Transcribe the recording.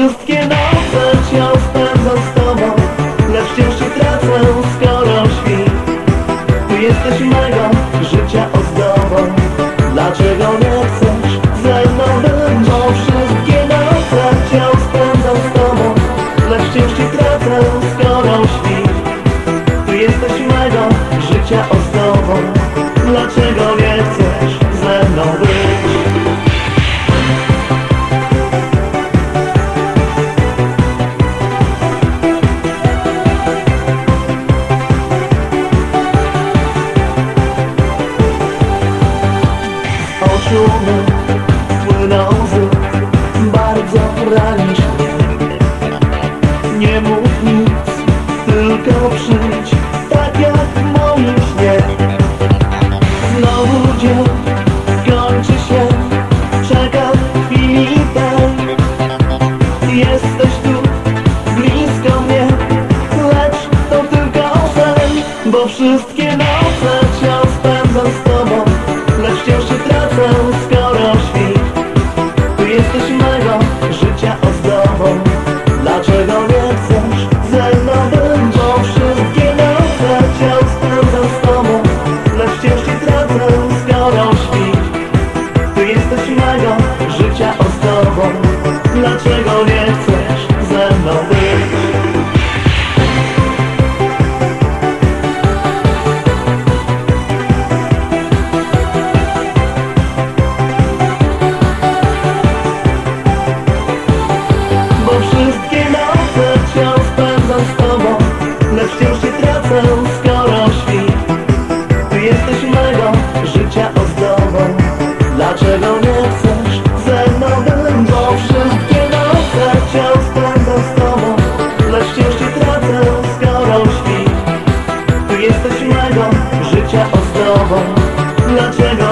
wszystkie noce wciąż spędzam z Tobą. Lecz wciąż Cię tracę, skoro śpi. Ty jesteś mego życia ozdobą. Dlaczego nie chcesz ze mną być? Bo wszystkie noce wciąż spędzam z Tobą. Lecz wciąż Cię tracę, skoro śpi. Ty jesteś mego życia ozdobą. Dlaczego nie oczu mych płyną łzy Bardzo ranisz mnie Nie mów nic, tylko przyjdź Tak jak moim śnie Znowu dzień kończy się Czekam chwili tej Jesteś tu, blisko mnie Lecz to tylko sen Bo wszystkie noce wciąż nie chcesz ze? mego życia ozdrową Dlaczego